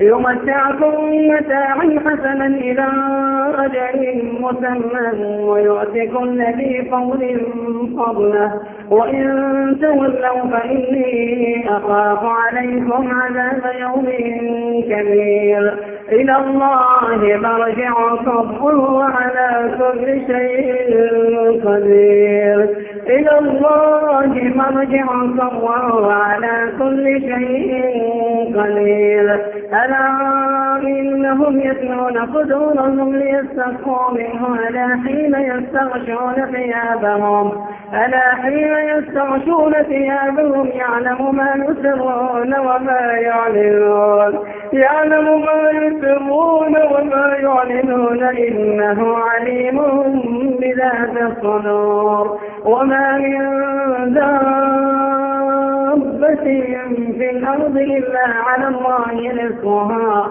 يمتعكم متاعا حسنا إلى أجل مسمى ويؤتي كل ذي فضل فضله وإن تولوا فإني أخاف عليكم عذاب يوم كبير. إلى الله مرجعكم وهو على كل شيء قدير. إلى الله مرجعكم وهو على كل شيء قدير. ألا إنهم يتلون صدورهم ليستخفوا منه؟ ألا حين يستغشون ثيابهم؟ ألا حين يستغشون ثيابهم يعلم ما يسرون وما يعلنون؟ يعلم ما يسرون وما يعلنون إنه عليم بذات الصدور وما من دابة في الأرض إلا على الله رزقها.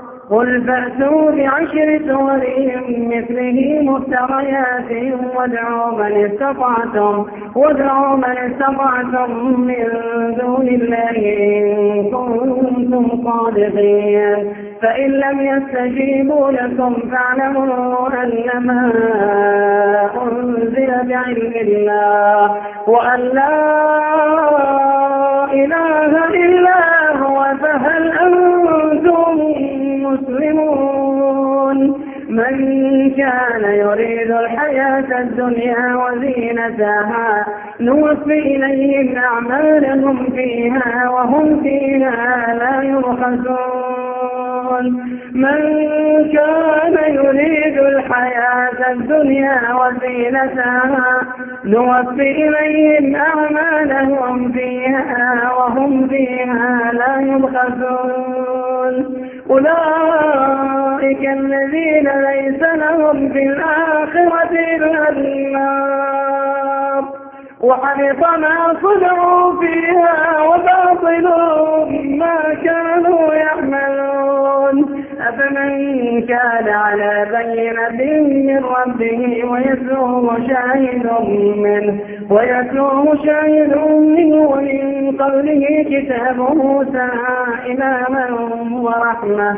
قل فأتوا بعشر سور مثله مفتريات وادعوا من استطعتم وادعوا من استطعتم من دون الله إن كنتم صادقين. فإن لم يستجيبوا لكم فاعلموا أنما أنزل بعلم الله وأن لا إله إلا هو فهل أنتم مسلمون. من كان يريد الحياة الدنيا وزينتها نوفي إليهم أعمالهم فيها وهم فيها لا يبخسون. من كان يريد الحياة الدنيا وزينتها نوفي إليهم أعمالهم فيها وهم فيها لا يبخسون. أولئك الذين ليس لهم في الآخرة إلا النار. وحبط ما صدعوا فيها وباطل ما كانوا يعملون كان على بينة من ربه ويتلوه شاهد منه ويتلوه شاهد منه ومن قبله كتاب موسى إماما ورحمة.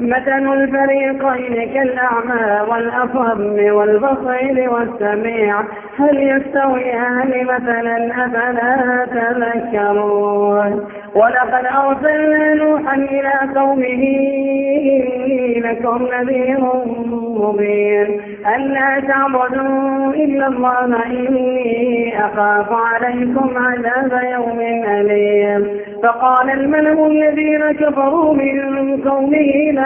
مثل الفريقين كالأعمى والأصم والبصير والسميع. هل يستويان مثلا أفلا تذكرون؟ ولقد أرسلنا نوحا إلى قومه إني لكم نذير مبين. ألا تعبدوا إلا الله إني أخاف عليكم عذاب يوم أليم. فقال الملأ الذين كفروا من قومه لا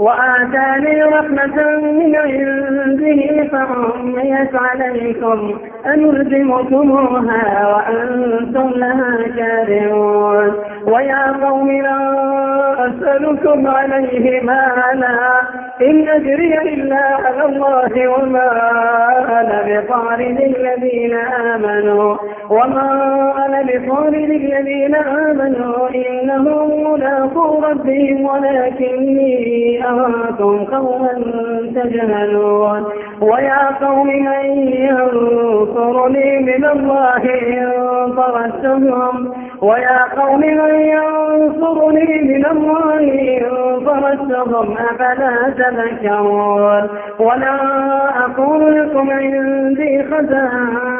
وآتاني رحمة من عنده فعميت عليكم أنلزمكموها وأنتم لها كارهون. ويا قوم لا أسألكم عليه مالا. إن أجري إلا على الله وما أنا بطارد الذين آمنوا. وما أنا بطارد الذين آمنوا. إنهم ملاقوا ربهم ولكني أراكم قوما تجهلون. ويا قوم من ينصرني من الله إن طردتهم ويا قوم من ينصرني من الله إن طردتهم أفلا تذكرون. ولا أقول لكم عندي خزائن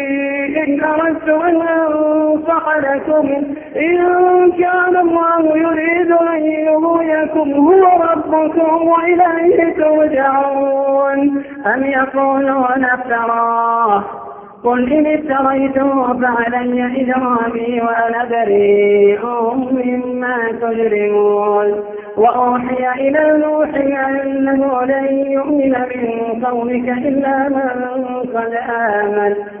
إن أردت أن أنصح لكم إن كان الله يريد أن يغويكم هو ربكم وإليه ترجعون. أم يقولون افتراه قل إن افتريته فعلي إجرامي وأنا بريء مما تجرمون. وأوحي إلى نوح أنه لن يؤمن من قومك إلا من قد آمن.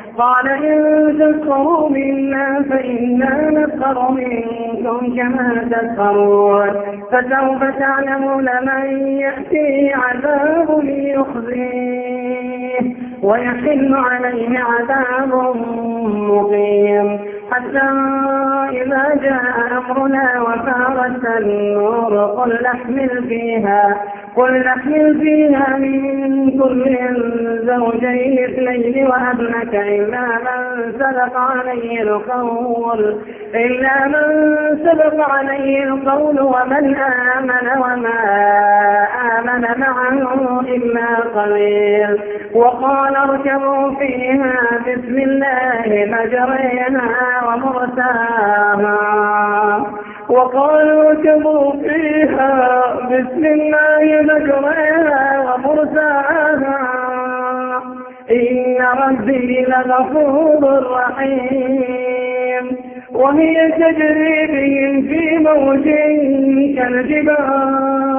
قال إن تسخروا منا فإنا نسخر منكم كما تسخرون فسوف تعلمون من يأتيه عذاب يخزيه ويحل عليه عذاب مقيم. حتى إذا جاء أمرنا وفارت النور قل نحمل فيها قل نحمل فيها من كل زوجين اثنين وأبنك إلا من سبق عليه القول إلا من سبق عليه القول ومن آمن وما آمن معه إلا قليل. وقال اركبوا فيها بسم الله مجريها ومرساها. وقالوا اركبوا فيها بسم الله مجريها ومرساها. إن ربي لغفور رحيم. وهي تجري بهم في موج كالجبال.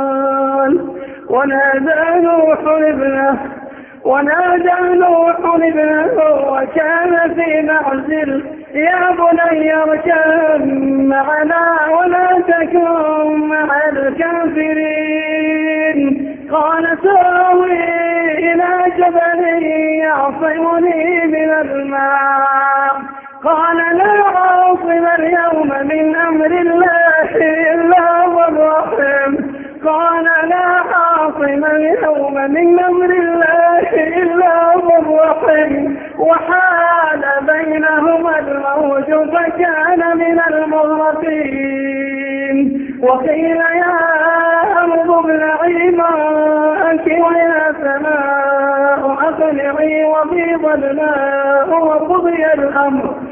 ونادى نوح ابنه ونادى نوح ابنه وكان في معزل يا بني اركب معنا ولا تكن مع الكافرين. قال ساوي إلى جبل يعصمني من الماء. قال لا عاصم اليوم من أمر الله إلا من رحم قال لا عاصم اليوم من أمر الله إلا من رحم. وحال بينهما الموج فكان من المغرقين. وقيل يا أرض ابلعي ماءك ويا سماء أقلعي وغيض الماء وقضي الأمر.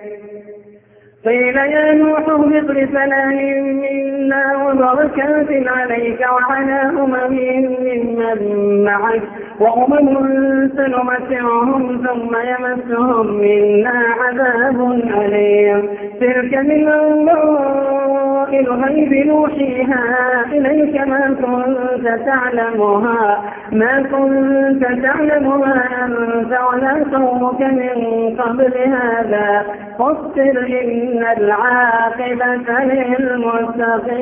قيل يا نوح اهبط بسلام منا وبركات عليك وعلى أمم ممن معك. وأمم سنمتعهم ثم يمسهم منا عذاب أليم. تلك من الله الغيب نوحيها. إليك ما كنت تعلمها. ما كنت تعلمها أنت ولا قومك من قبل هذا. فاصبر إن العاقبة للمتقين.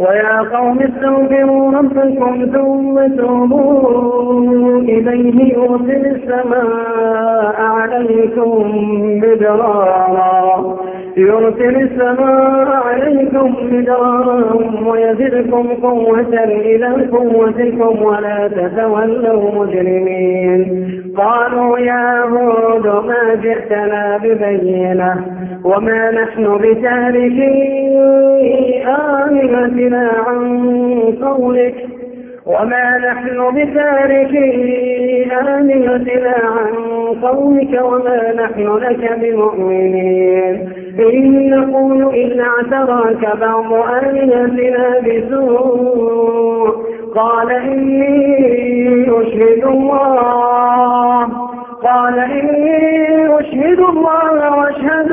ويا قوم استغفروا ربكم ثم توبوا إليه يرسل السماء عليكم بدرارا يرسل السماء عليكم مدرارا ويزدكم قوة إلى قوتكم ولا تتولوا مجرمين. قالوا يا هود ما جئتنا ببينة وما نحن بتاركي عن قولك وما نحن بتاركي آلهتنا عن قولك وما نحن لك بمؤمنين. إن نقول إلا اعتراك بعض آلهتنا بسوء. قال إني أشهد الله. قال إني أشهد الله وأشهد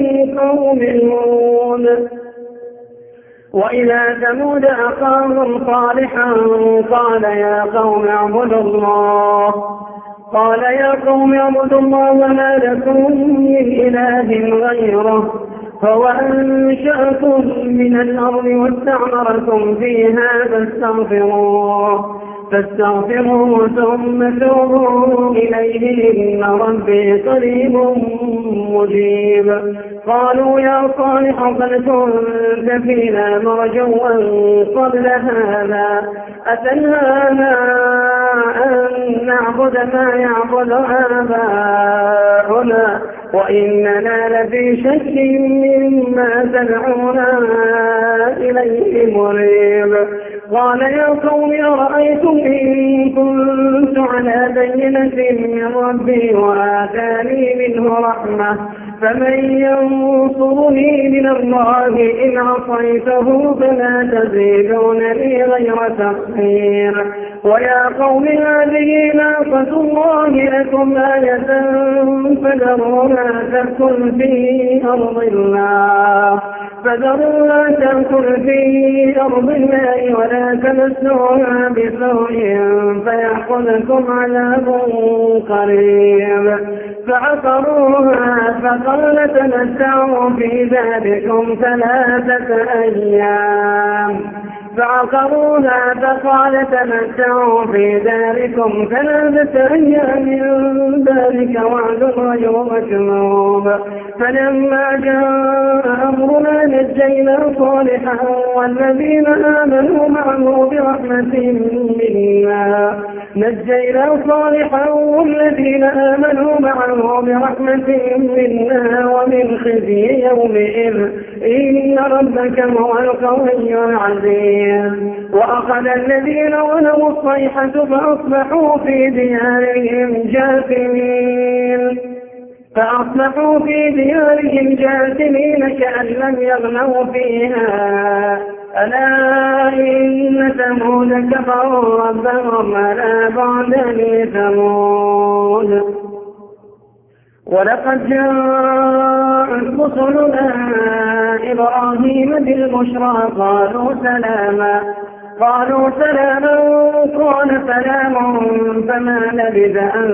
قوم هود وإلى ثمود أخاهم صالحا قال يا قوم اعبدوا الله. قال يا قوم اعبدوا الله ما لكم من إله غيره. هو أنشأكم من الأرض واستعمركم فيها فاستغفروه. فاستغفروه ثم توبوا إليه إن ربي قريب مجيب. قالوا يا صالح قد كنت فينا مرجوا قبل هذا. أتنهانا أن نعبد ما يعبد آباؤنا وإننا لفي شك مما تدعونا إليه مريب. قال يا قوم أرأيتم إن كنت على بينة من ربي وآتاني منه رحمة؟ فمن ينصرني من الله إن عصيته فلا تزيدون لي غير تخسير ويا قوم هذه ناقة الله لكم آية فذرونا تأكل في أرض الله. فذرونا تأكل في أرض الله ولا تمسوها بسوء فيأخذكم عذاب قريب. فعقروها فقال تمتعوا في ذلكم ثلاثة أيام. فعقروها فقال تمتعوا في داركم ثلاثة أيام من ذلك وعد غير مكذوب. فلما جاء أمرنا نجينا صالحا والذين آمنوا معه برحمة منا. نجينا صالحا والذين آمنوا معه برحمة منا ومن خزي يومئذ. إن ربك هو القوي العزيز. وأخذ الذين ظلموا الصيحة فأصبحوا في ديارهم جاثمين. فأصبحوا في ديارهم جاثمين كأن لم يغنوا فيها. ألا إن ثمود كفروا ربهم ألا بعد ثمود. ولقد جاءت رسلنا إبراهيم بالبشرى قالوا سلاما. قالوا سلاما قال سلام فما لبث أن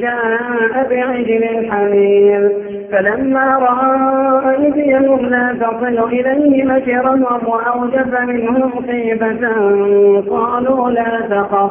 جاء بعجل حمير فلما رأى أيديهم لا تصل إليه نكرهم وأوجف منهم خيبة قالوا لا تخف.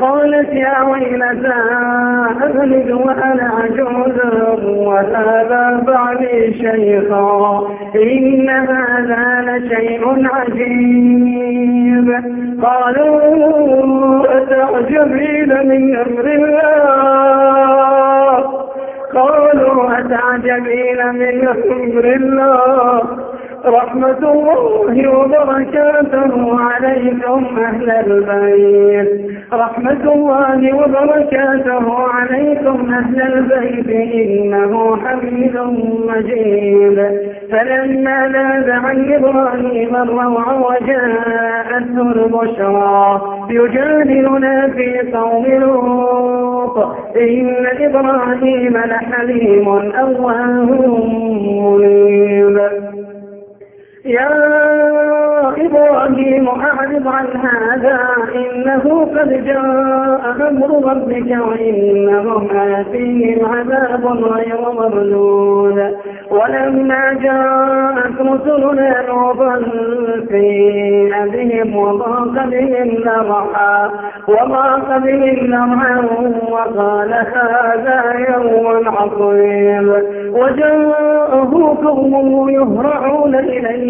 قالت يا ويلتى أهلد وأنا عجوز وهذا بعدي شيخا إن هذا لشيء عجيب. قالوا أتعجبين من أمر الله؟ قالوا أتعجبين من أمر الله؟ رحمة الله وبركاته عليكم أهل البيت. رحمة الله وبركاته عليكم أهل البيت إنه حميد مجيد. فلما ذاب عن إبراهيم الروع وجاءته البشرى يجادلنا في قوم لوط. إن إبراهيم لحليم أواه منيب. يا إبراهيم أعرض عن هذا إنه قد جاء أمر ربك وإنهم آتيهم عذاب غير مردود. ولما جاءت رسلنا لوطا سيء بهم وضاق بهم ذرعا وضاق بهم ذرعا وقال هذا يوم عظيم. وجاءه قومه يهرعون إليه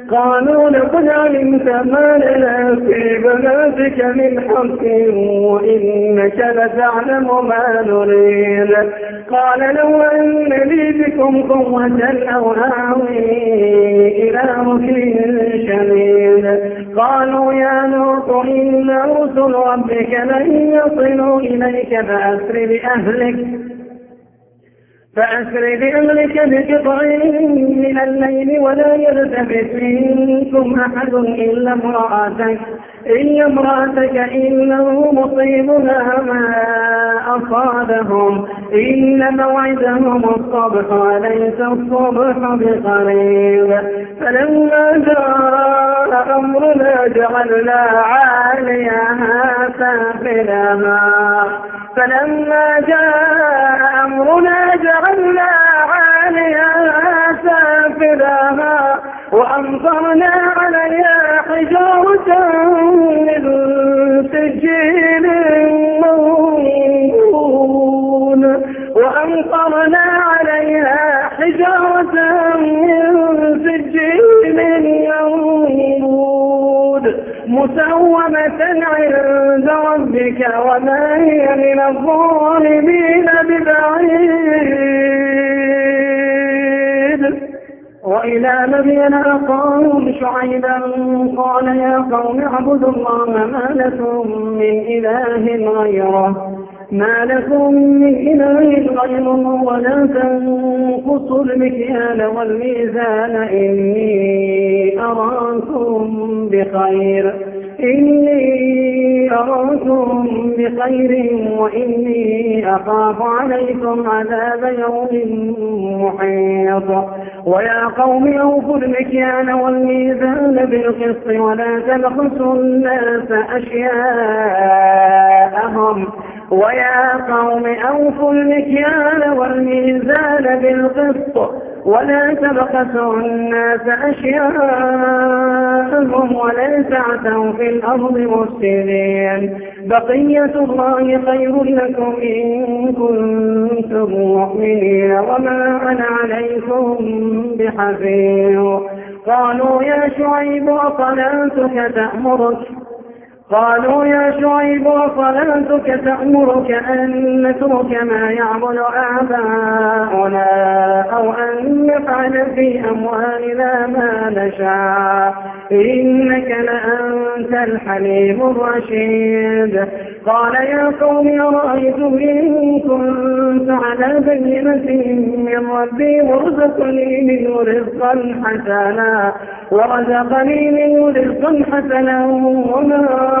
قالوا لقد علمت ما لنا في بناتك من حق وإنك لتعلم ما نريد. قال لو أن لي بكم قوة أو آوي إلى ركن شديد. قالوا يا نوح إن رسل ربك لن يصلوا إليك فأسر بأهلك. فأسر بأهلك بقطع من الليل ولا يلتفت منكم أحد إلا امرأتك. إلا امرأتك إنه مصيبها ما أصابهم إن موعدهم الصبح وليس الصبح بقريب. فلما جاء أمرنا جعلنا عاليها سافلها فلما جاء أمرنا جعلنا عاليها سافلها وأمطرنا عليها حجارة من سجيل منضون وأمطرنا عليها حجارة من سجيل منضود مسومة عند ربك وما هي من الظالمين ببعيد. وإلى مدين أخاهم شعيبا قال يا قوم اعبدوا الله ما لكم من إله غيره. ما لكم من إله غيره ولا تنقصوا المكيال والميزان إني أراكم بخير. إني أراكم بخير وإني أخاف عليكم عذاب يوم محيط. ويا قوم أوفوا المكيال والميزان بالقسط ولا تبخسوا الناس أشياءهم. ويا قوم أوفوا المكيال والميزان بالقسط ولا تبخسوا الناس أشياءهم ولا تعثوا في الأرض مفسدين بقية الله خير لكم إن كنتم مؤمنين وما أنا عليكم بحفيظ قالوا يا شعيب أصلاتك تأمرك قالوا يا شعيب وصلاتك تأمرك أن نترك ما يعبد آباؤنا أو أن نفعل في أموالنا ما نشاء. إنك لأنت الحليم الرشيد. قال يا قوم أرأيتم إن كنت على بينة من ربي ورزقني منه رزقا حسنا ورزقني منه رزقا حسنا وما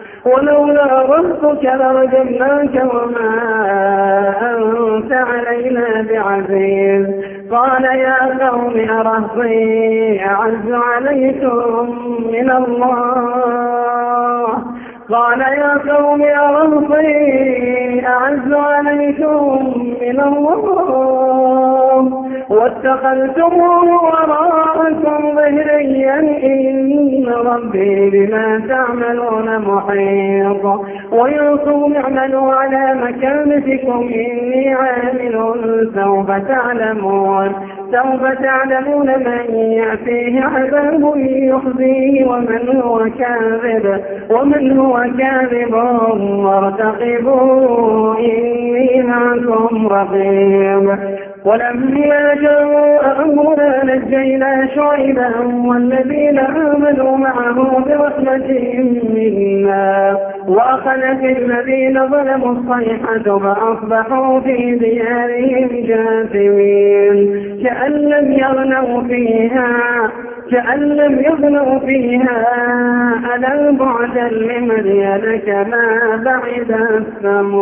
ولولا رهتك لرجمناك وما أنت علينا بعزيز. قال يا قوم أرهطي أعز عليكم من الله. قال يا قوم أرهطي أعز عليكم من الله. واتخذتموه وراءكم ظهريا إن ربي بما تعملون محيط. وينكم اعملوا على مكانتكم إني عامل سوف تعلمون. سوف تعلمون من يأتيه عذاب يخزيه ومن هو كاذب ومن هو كاذب وارتقبوا إني معكم رقيب. ولما جاء أمرنا نجينا شعيبا والذين آمنوا معه برحمة منا. وأخذت الذين ظلموا الصيحة فأصبحوا في ديارهم جاثمين. كأن لم يغنوا فيها كأن لم يغنوا فيها ألا بعدا لمدين كما بعد الثمود.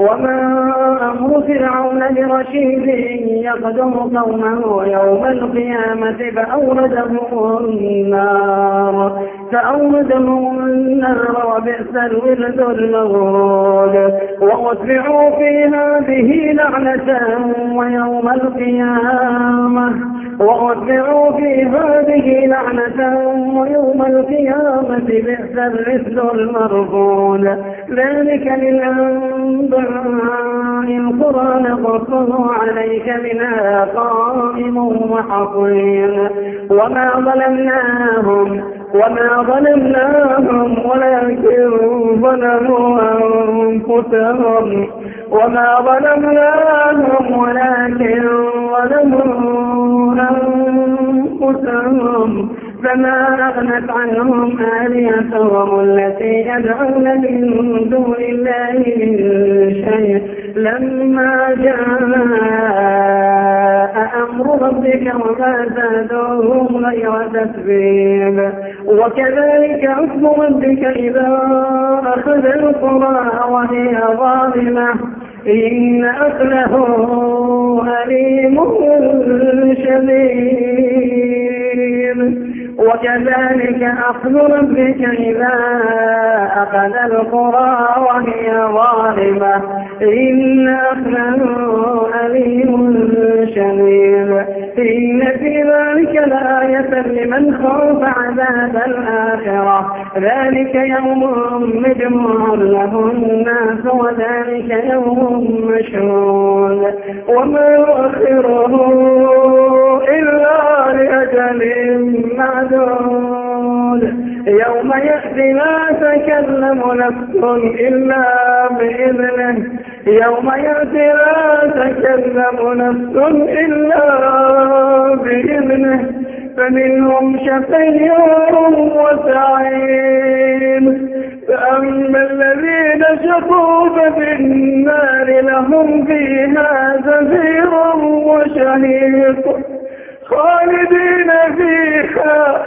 وما أمر فرعون برشيد يقدم قومه يوم القيامة فأوردهم النار فأوردهم النار وبئس الولد المغرود وأتبعوا في هذه لعنة ويوم القيامة وأتبعوا في هذه لعنة ويوم القيامة بئس الرسل المرفون ذلك للأنباء القرآن قصه عليك منها قائم وحصين. وما ظلمناهم وما ظلمناهم ولكن ظلموا أنفسهم. وما ظلمناهم ولكن ظلموا أنفسهم فما أغنت عنهم آلهتهم التي يدعون من دون الله من شيء لما جاء أمر ربك وما زادوهم غير تسبيب وكذلك حكم ربك إذا أخذ القرى وهي ظالمة إن أخذه أليم شديد. وكذلك أخذ ربك إذا أخذ القرى وهي ظالمة. إن أخذه أليم شديد. إن في ذلك لآية لمن خاف عذاب الآخرة. ذلك يوم مجموع له الناس وذلك يوم مشهود. وما يؤخره تكلم نفس إلا بإذنه. يوم يأتي لا تكلم نفس إلا بإذنه. فمنهم شقي وسعيد. فأما الذين شقوا ففي النار لهم فيها زفير وشهيق. خالدين فيها.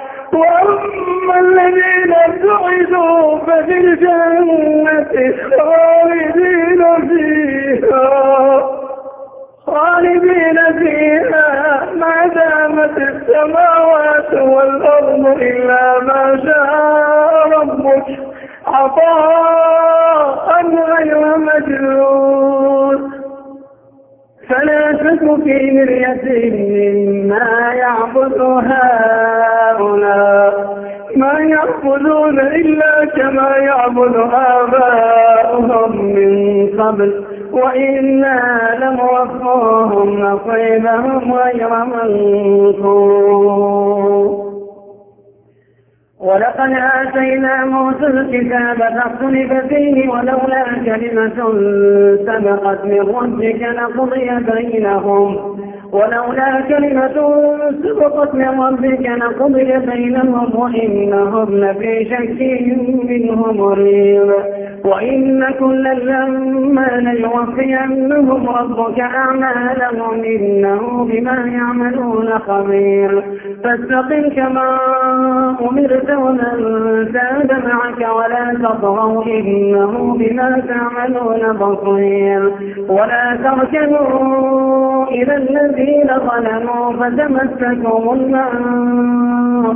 سعدوا ففي الجنة خالدين فيها خالدين فيها ما دامت السماوات والأرض إلا ما شاء ربك عطاء غير مجنون. فلا تك في مرية مما يعبد هؤلاء. ما يعبدون إلا كما يعبد آباؤهم من قبل. وإنا لموفوهم نصيبهم غير منصور ولقد آتينا موسى الكتاب فاختلف فيه ولولا كلمة سبقت من ربك لقضي بينهم. ولولا كلمة سبقت من ربك لقضي بينهم وإنهم لفي شك منه مريب. وإن كلا لما ليوفينهم ربك أعمالهم إنه بما يعملون خبير. فاستقم كما أمرت ومن زاد معك ولا تطغوا إنه بما تعملون بصير. ولا تركنوا إلى الذين ظلموا فتمسكوا النار.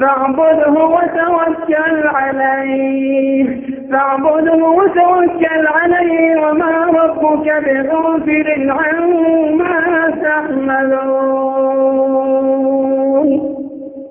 فاعبده وتوكل عليه. فاعبده وتوكل عليه وما ربك بغافل عما تعملون.